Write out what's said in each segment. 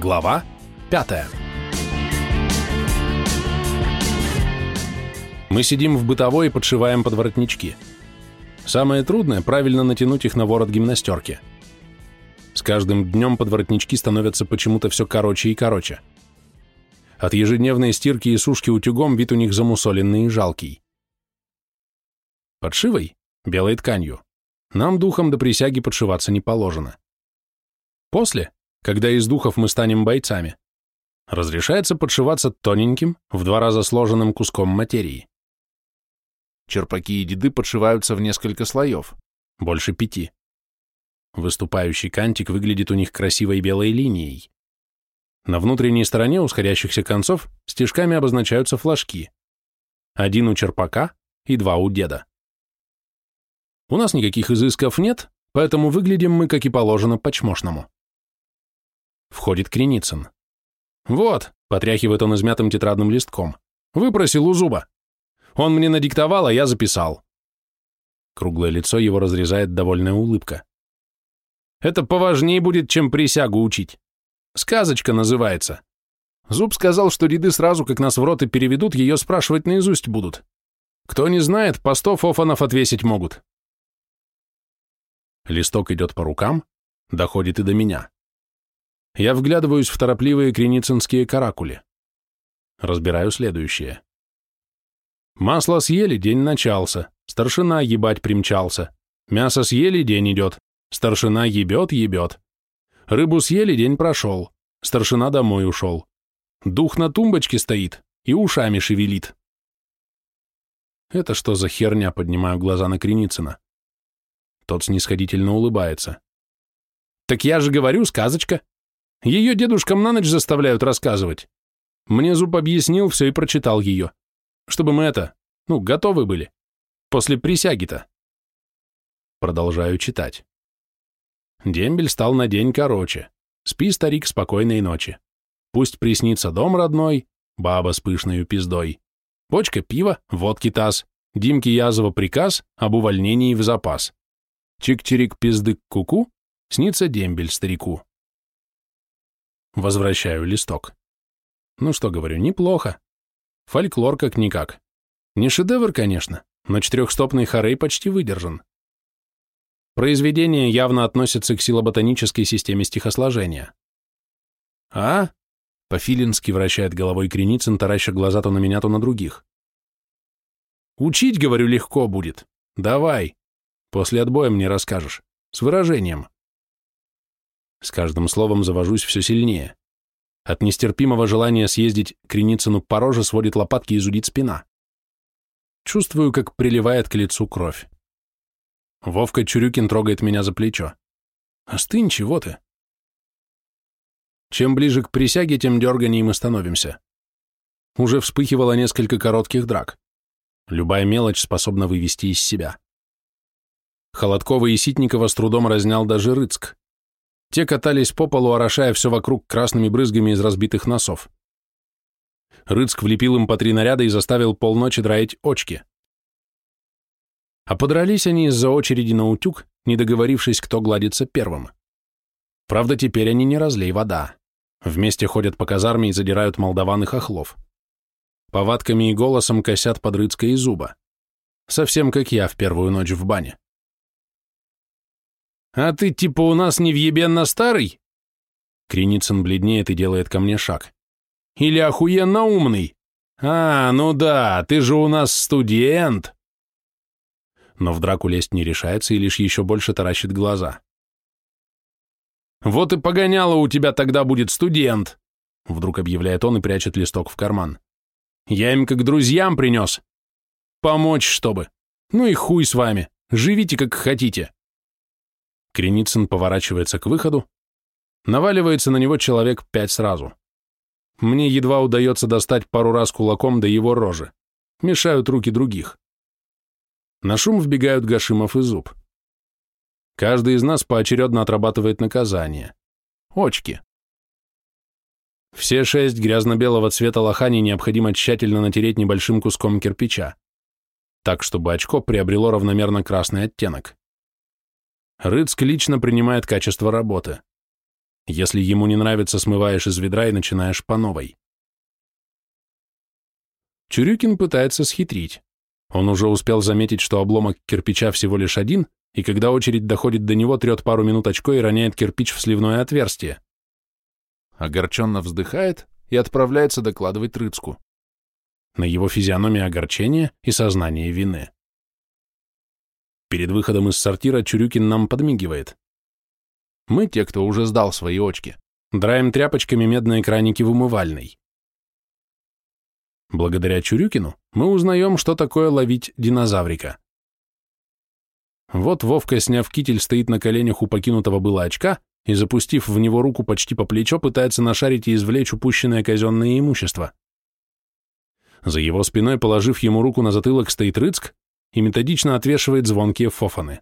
Глава 5 Мы сидим в бытовой и подшиваем подворотнички. Самое трудное – правильно натянуть их на ворот гимнастерки. С каждым днем подворотнички становятся почему-то все короче и короче. От ежедневной стирки и сушки утюгом вид у них замусоленный и жалкий. Подшивой, белой тканью, нам духом до присяги подшиваться не положено. После, когда из духов мы станем бойцами, разрешается подшиваться тоненьким, в два раза сложенным куском материи. Черпаки и деды подшиваются в несколько слоев, больше пяти. Выступающий кантик выглядит у них красивой белой линией. На внутренней стороне у сходящихся концов стежками обозначаются флажки. Один у черпака и два у деда. У нас никаких изысков нет, поэтому выглядим мы, как и положено, по-чмошному. Входит Креницын. «Вот», — потряхивает он измятым тетрадным листком, — «выпросил у зуба. Он мне надиктовал, а я записал». Круглое лицо его разрезает довольная улыбка. «Это поважнее будет, чем присягу учить. Сказочка называется. Зуб сказал, что деды сразу, как нас в роты переведут, ее спрашивать наизусть будут. Кто не знает, по сто фофанов отвесить могут». Листок идет по рукам, доходит и до меня. Я вглядываюсь в торопливые креницинские каракули. Разбираю следующее. Масло съели, день начался, старшина ебать примчался. Мясо съели, день идет, старшина ебет, ебет. Рыбу съели, день прошел, старшина домой ушел. Дух на тумбочке стоит и ушами шевелит. Это что за херня, поднимаю глаза на Креницына. Тот снисходительно улыбается. Так я же говорю, сказочка. Ее дедушкам на ночь заставляют рассказывать. Мне зуб объяснил все и прочитал ее. Чтобы мы это, ну, готовы были. После присяги-то. Продолжаю читать. Дембель стал на день короче. Спи, старик, спокойной ночи. Пусть приснится дом родной, баба с пышною пиздой. Бочка пива, водки таз, Димке Язова приказ об увольнении в запас. Чик-чирик пиздык куку, снится дембель старику. Возвращаю листок. Ну что говорю, неплохо. Фольклор как-никак. Не шедевр, конечно, но четырехстопный хорей почти выдержан. Произведение явно относится к силоботанической системе стихосложения. «А?» — по-филински вращает головой Креницын, тараща глаза то на меня, то на других. «Учить, говорю, легко будет. Давай. После отбоя мне расскажешь. С выражением». С каждым словом завожусь все сильнее. От нестерпимого желания съездить к Креницыну по роже сводит лопатки и зудит спина. Чувствую, как приливает к лицу кровь. Вовка Чурюкин трогает меня за плечо. «Остынь, чего ты?» Чем ближе к присяге, тем дерганее мы становимся. Уже вспыхивало несколько коротких драк. Любая мелочь способна вывести из себя. Холодкова и Ситникова с трудом разнял даже Рыцк. Те катались по полу, орошая все вокруг красными брызгами из разбитых носов. Рыцк влепил им по три наряда и заставил полночи драить очки. А подрались они из-за очереди на утюг, не договорившись, кто гладится первым. Правда, теперь они не разлей вода. Вместе ходят по казарме и задирают молдаван и хохлов. Повадками и голосом косят под Рыцка и зуба. Совсем как я в первую ночь в бане. «А ты типа у нас невъебенно старый?» Креницын бледнеет и делает ко мне шаг. «Или охуенно умный? А, ну да, ты же у нас студент!» Но в драку лезть не решается и лишь еще больше таращит глаза. «Вот и погоняло у тебя тогда будет студент!» Вдруг объявляет он и прячет листок в карман. «Я им как друзьям принес. Помочь, чтобы. Ну и хуй с вами. Живите, как хотите». Креницын поворачивается к выходу. Наваливается на него человек пять сразу. Мне едва удается достать пару раз кулаком до его рожи. Мешают руки других. На шум вбегают Гашимов и Зуб. Каждый из нас поочередно отрабатывает наказание. Очки. Все шесть грязно-белого цвета лохани необходимо тщательно натереть небольшим куском кирпича, так, чтобы очко приобрело равномерно красный оттенок. Рыцк лично принимает качество работы. Если ему не нравится, смываешь из ведра и начинаешь по новой. Чурюкин пытается схитрить. Он уже успел заметить, что обломок кирпича всего лишь один, и когда очередь доходит до него, трет пару минут очко и роняет кирпич в сливное отверстие. Огорченно вздыхает и отправляется докладывать Рыцку. На его физиономии огорчение и сознание вины. Перед выходом из сортира Чурюкин нам подмигивает. Мы, те, кто уже сдал свои очки, драем тряпочками медные краники в умывальной. Благодаря Чурюкину мы узнаем, что такое ловить динозаврика. Вот Вовка, сняв китель, стоит на коленях у покинутого было очка и, запустив в него руку почти по плечо, пытается нашарить и извлечь упущенное казенное имущество. За его спиной, положив ему руку на затылок, стоит Рыцк и методично отвешивает звонкие фофаны.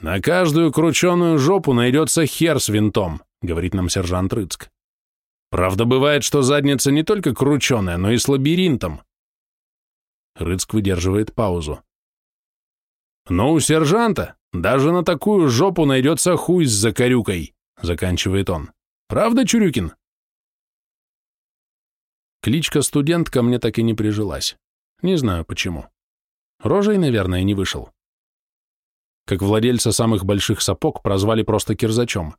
«На каждую крученую жопу найдется хер с винтом», — говорит нам сержант Рыцк. «Правда, бывает, что задница не только крученая, но и с лабиринтом». Рыцк выдерживает паузу. «Но у сержанта даже на такую жопу найдется хуй с закорюкой», — заканчивает он. «Правда, Чурюкин?» Кличка студентка мне так и не прижилась. Не знаю почему. Рожей, наверное, не вышел. Как владельца самых больших сапог прозвали просто кирзачом.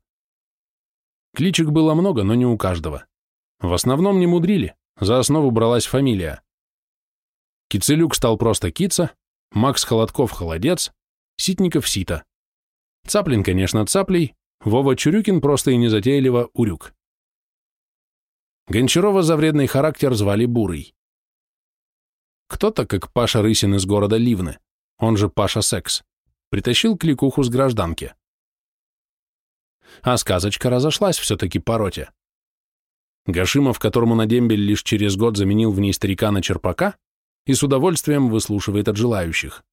Кличек было много, но не у каждого. В основном не мудрили, за основу бралась фамилия. Кицелюк стал просто Кица, Макс Холодков – Холодец, Ситников – Сита. Цаплин, конечно, Цаплей, Вова Чурюкин просто и незатейливо Урюк. Гончарова за вредный характер звали Бурый. Кто-то, как Паша Рысин из города Ливны, он же Паша Секс, притащил кликуху с гражданки. А сказочка разошлась все-таки по роте. Гашимов, которому на дембель лишь через год заменил в ней старика на черпака, и с удовольствием выслушивает от желающих.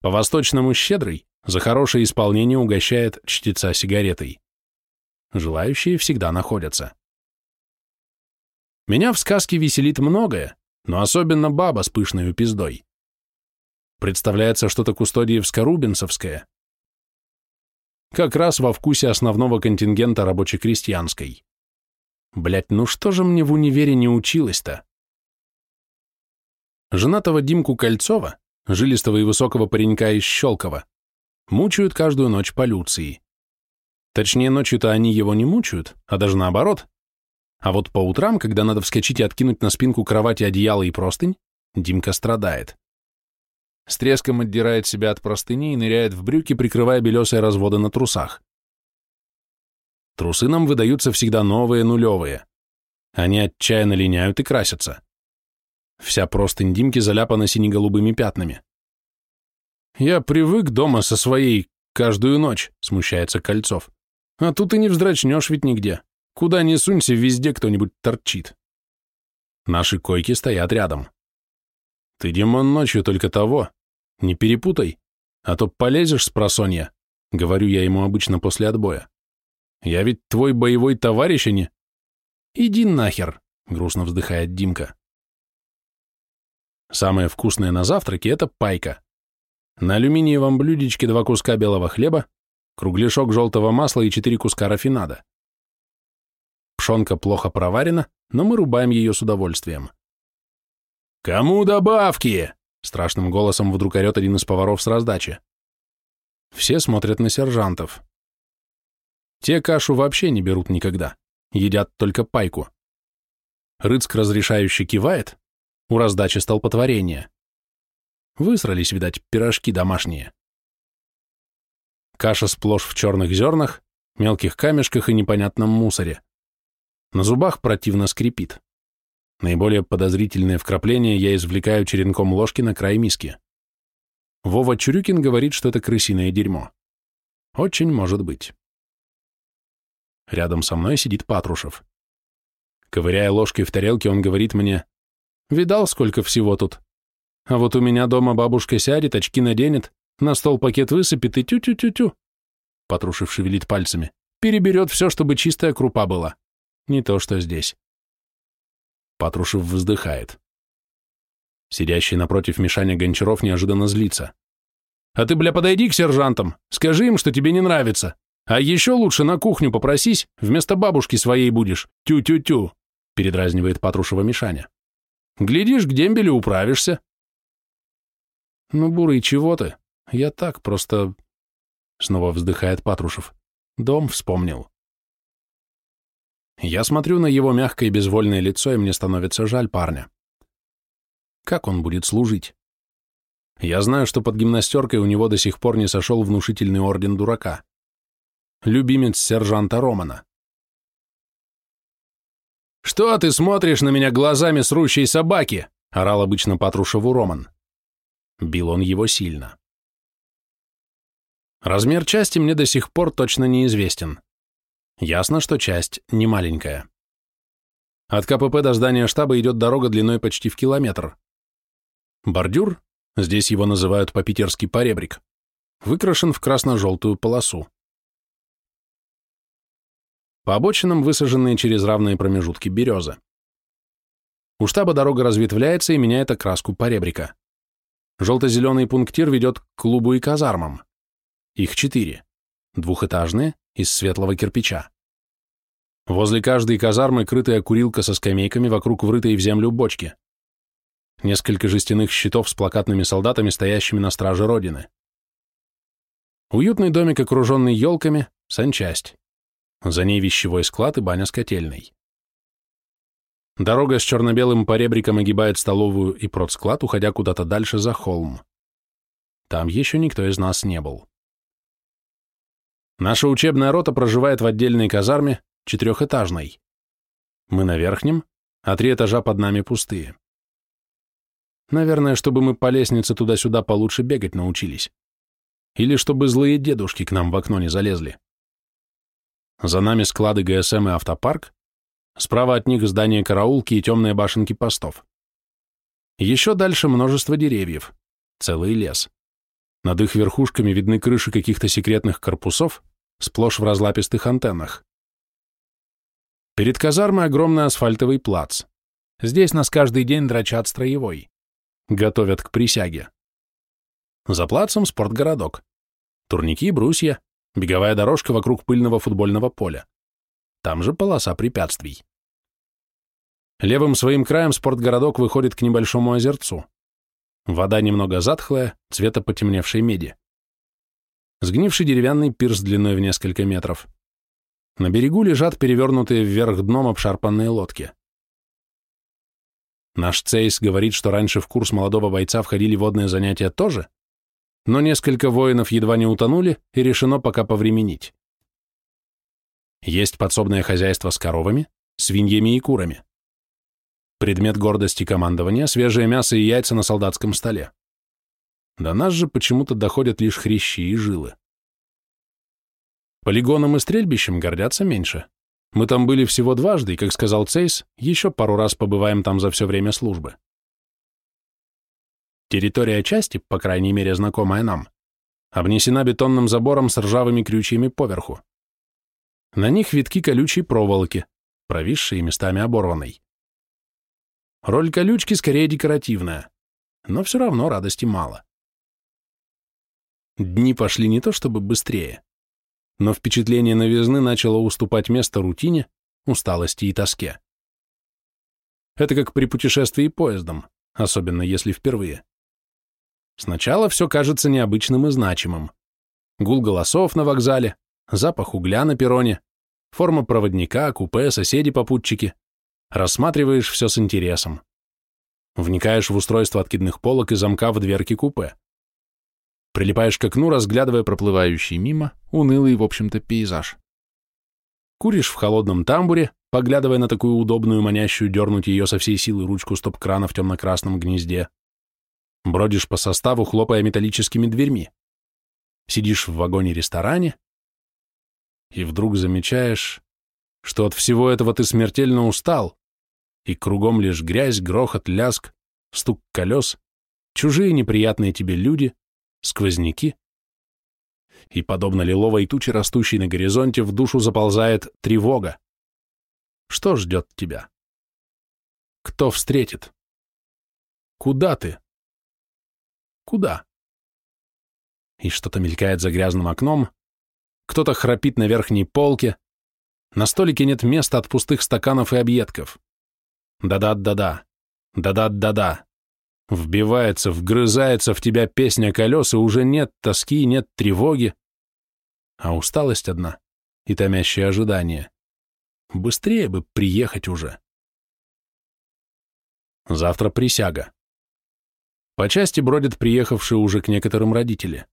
По-восточному щедрый, за хорошее исполнение угощает чтеца сигаретой. Желающие всегда находятся. Меня в сказке веселит многое, но особенно баба с пышной пиздой. Представляется что-то кустодиевско-рубинсовское. Как раз во вкусе основного контингента рабоче-крестьянской. Блять, ну что же мне в универе не училось-то? Женатого Димку Кольцова, жилистого и высокого паренька из Щелкова, мучают каждую ночь полюции. Точнее, ночью-то они его не мучают, а даже наоборот, а вот по утрам, когда надо вскочить и откинуть на спинку кровати одеяло и простынь, Димка страдает. С треском отдирает себя от простыни и ныряет в брюки, прикрывая белесые разводы на трусах. Трусы нам выдаются всегда новые, нулевые. Они отчаянно линяют и красятся. Вся простынь Димки заляпана сине-голубыми пятнами. «Я привык дома со своей каждую ночь», — смущается Кольцов. «А тут и не вздрачнешь ведь нигде». Куда ни сунься, везде кто-нибудь торчит. Наши койки стоят рядом. Ты, Димон, ночью только того. Не перепутай, а то полезешь с просонья, говорю я ему обычно после отбоя. Я ведь твой боевой товарищ, а не... Иди нахер, грустно вздыхает Димка. Самое вкусное на завтраке — это пайка. На алюминиевом блюдечке два куска белого хлеба, кругляшок желтого масла и четыре куска рафинада. Пшонка плохо проварена, но мы рубаем ее с удовольствием. «Кому добавки?» — страшным голосом вдруг орет один из поваров с раздачи. Все смотрят на сержантов. Те кашу вообще не берут никогда, едят только пайку. Рыцк разрешающе кивает, у раздачи столпотворение. Высрались, видать, пирожки домашние. Каша сплошь в черных зернах, мелких камешках и непонятном мусоре. На зубах противно скрипит. Наиболее подозрительные вкрапления я извлекаю черенком ложки на край миски. Вова Чурюкин говорит, что это крысиное дерьмо. Очень может быть. Рядом со мной сидит Патрушев. Ковыряя ложкой в тарелке, он говорит мне, «Видал, сколько всего тут? А вот у меня дома бабушка сядет, очки наденет, на стол пакет высыпет и тю-тю-тю-тю». Патрушев шевелит пальцами. «Переберет все, чтобы чистая крупа была. Не то, что здесь. Патрушев вздыхает. Сидящий напротив Мишаня Гончаров неожиданно злится. «А ты, бля, подойди к сержантам, скажи им, что тебе не нравится, А еще лучше на кухню попросись, вместо бабушки своей будешь. Тю-тю-тю, передразнивает Патрушева Мишаня. Глядишь, к дембелю управишься. Ну, Бурый, чего ты? Я так просто... Снова вздыхает Патрушев. Дом вспомнил. Я смотрю на его мягкое и безвольное лицо, и мне становится жаль парня. Как он будет служить? Я знаю, что под гимнастеркой у него до сих пор не сошел внушительный орден дурака. Любимец сержанта Романа. «Что ты смотришь на меня глазами срущей собаки?» — орал обычно Патрушеву Роман. Бил он его сильно. Размер части мне до сих пор точно неизвестен. Ясно, что часть не маленькая. От КПП до здания штаба идет дорога длиной почти в километр. Бордюр, здесь его называют по-питерски поребрик, выкрашен в красно-желтую полосу. По обочинам высаженные через равные промежутки березы. У штаба дорога разветвляется и меняет окраску поребрика. Желто-зеленый пунктир ведет к клубу и казармам. Их четыре. Двухэтажные, из светлого кирпича. Возле каждой казармы крытая курилка со скамейками вокруг врытой в землю бочки. Несколько жестяных щитов с плакатными солдатами, стоящими на страже Родины. Уютный домик, окруженный елками, санчасть. За ней вещевой склад и баня с котельной. Дорога с черно-белым поребриком огибает столовую и продсклад, уходя куда-то дальше за холм. Там еще никто из нас не был. Наша учебная рота проживает в отдельной казарме, четырехэтажной. Мы на верхнем, а три этажа под нами пустые. Наверное, чтобы мы по лестнице туда-сюда получше бегать научились. Или чтобы злые дедушки к нам в окно не залезли. За нами склады ГСМ и автопарк, справа от них здание караулки и темные башенки постов. Еще дальше множество деревьев, целый лес. Над их верхушками видны крыши каких-то секретных корпусов, сплошь в разлапистых антеннах. Перед казармой огромный асфальтовый плац. Здесь нас каждый день драчат строевой. Готовят к присяге. За плацем спортгородок. Турники, брусья, беговая дорожка вокруг пыльного футбольного поля. Там же полоса препятствий. Левым своим краем спортгородок выходит к небольшому озерцу. Вода немного затхлая, цвета потемневшей меди сгнивший деревянный пирс длиной в несколько метров. На берегу лежат перевернутые вверх дном обшарпанные лодки. Наш Цейс говорит, что раньше в курс молодого бойца входили водные занятия тоже, но несколько воинов едва не утонули и решено пока повременить. Есть подсобное хозяйство с коровами, свиньями и курами. Предмет гордости командования – свежее мясо и яйца на солдатском столе. До нас же почему-то доходят лишь хрящи и жилы. Полигоном и стрельбищем гордятся меньше. Мы там были всего дважды, и, как сказал Цейс, еще пару раз побываем там за все время службы. Территория части, по крайней мере знакомая нам, обнесена бетонным забором с ржавыми крючьями поверху. На них витки колючей проволоки, провисшие местами оборванной. Роль колючки скорее декоративная, но все равно радости мало. Дни пошли не то чтобы быстрее, но впечатление новизны начало уступать место рутине, усталости и тоске. Это как при путешествии поездом, особенно если впервые. Сначала все кажется необычным и значимым. Гул голосов на вокзале, запах угля на перроне, форма проводника, купе, соседи-попутчики. Рассматриваешь все с интересом. Вникаешь в устройство откидных полок и замка в дверке купе. Прилипаешь к окну, разглядывая проплывающий мимо, унылый, в общем-то, пейзаж. Куришь в холодном тамбуре, поглядывая на такую удобную, манящую дернуть ее со всей силы ручку стоп-крана в темно-красном гнезде. Бродишь по составу, хлопая металлическими дверьми. Сидишь в вагоне-ресторане и вдруг замечаешь, что от всего этого ты смертельно устал, и кругом лишь грязь, грохот, ляск, стук колес, чужие неприятные тебе люди, сквозняки, и, подобно лиловой туче, растущей на горизонте, в душу заползает тревога. Что ждет тебя? Кто встретит? Куда ты? Куда? И что-то мелькает за грязным окном, кто-то храпит на верхней полке, на столике нет места от пустых стаканов и объедков. Да-да-да-да, да-да-да-да. Вбивается, вгрызается в тебя песня колес, и уже нет тоски, нет тревоги, а усталость одна и томящее ожидание. Быстрее бы приехать уже. Завтра присяга. По части бродят приехавшие уже к некоторым родители.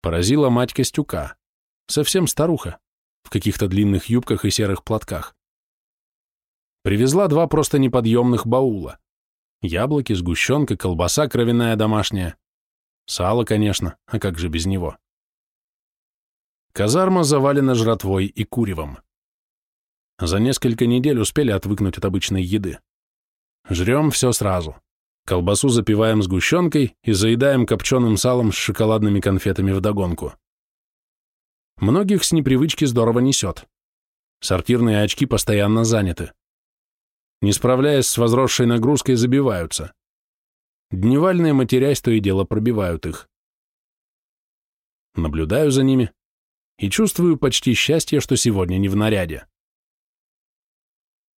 Поразила мать Костюка, совсем старуха, в каких-то длинных юбках и серых платках. Привезла два просто неподъемных баула. Яблоки, сгущенка, колбаса кровяная домашняя. Сало, конечно, а как же без него. Казарма завалена жратвой и куревом. За несколько недель успели отвыкнуть от обычной еды. Жрем все сразу. Колбасу запиваем сгущенкой и заедаем копченым салом с шоколадными конфетами вдогонку. Многих с непривычки здорово несет. Сортирные очки постоянно заняты. Не справляясь с возросшей нагрузкой, забиваются. Дневальные матерясь то и дело пробивают их. Наблюдаю за ними и чувствую почти счастье, что сегодня не в наряде.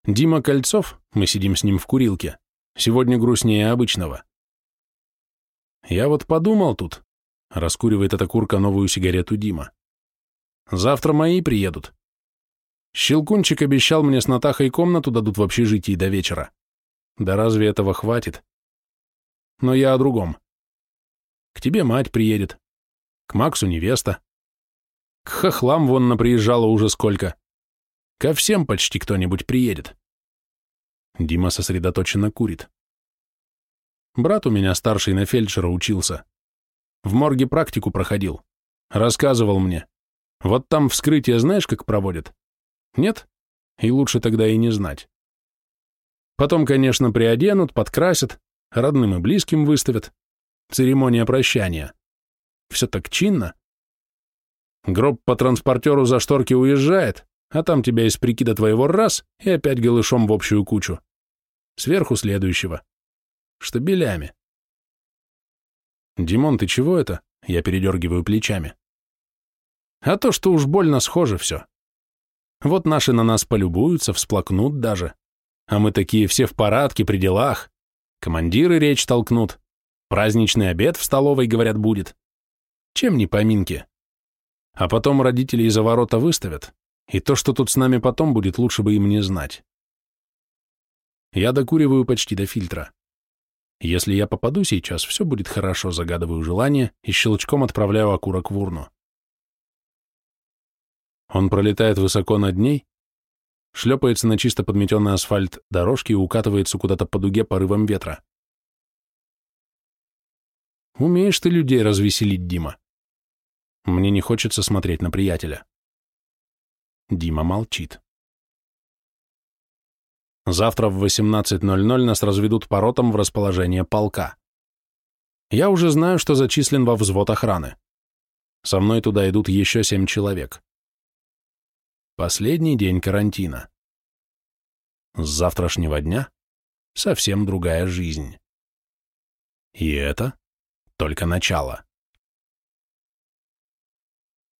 Дима Кольцов, мы сидим с ним в курилке, сегодня грустнее обычного. Я вот подумал тут, раскуривает эта курка новую сигарету Дима. Завтра мои приедут. Щелкунчик обещал мне с Натахой комнату дадут в общежитии до вечера. Да разве этого хватит? Но я о другом. К тебе мать приедет, к Максу невеста. К хохлам вон наприезжало уже сколько. Ко всем почти кто-нибудь приедет. Дима сосредоточенно курит. Брат у меня старший на фельдшера учился. В морге практику проходил. Рассказывал мне. Вот там вскрытие знаешь, как проводят? Нет? И лучше тогда и не знать. Потом, конечно, приоденут, подкрасят, родным и близким выставят. Церемония прощания. Все так чинно. Гроб по транспортеру за шторки уезжает, а там тебя из прикида твоего раз и опять голышом в общую кучу. Сверху следующего. Штабелями. «Димон, ты чего это?» Я передергиваю плечами. «А то, что уж больно схоже все. Вот наши на нас полюбуются, всплакнут даже. А мы такие все в парадке, при делах. Командиры речь толкнут. Праздничный обед в столовой, говорят, будет. Чем не поминки? А потом родители из-за ворота выставят, и то, что тут с нами потом будет, лучше бы им не знать. Я докуриваю почти до фильтра. Если я попаду сейчас, все будет хорошо, загадываю желание и щелчком отправляю окурок в урну. Он пролетает высоко над ней, шлепается на чисто подметенный асфальт дорожки и укатывается куда-то по дуге порывом ветра. Умеешь ты людей развеселить, Дима. Мне не хочется смотреть на приятеля. Дима молчит. Завтра в 18.00 нас разведут по ротам в расположение полка. Я уже знаю, что зачислен во взвод охраны. Со мной туда идут еще семь человек. Последний день карантина. С завтрашнего дня совсем другая жизнь. И это только начало.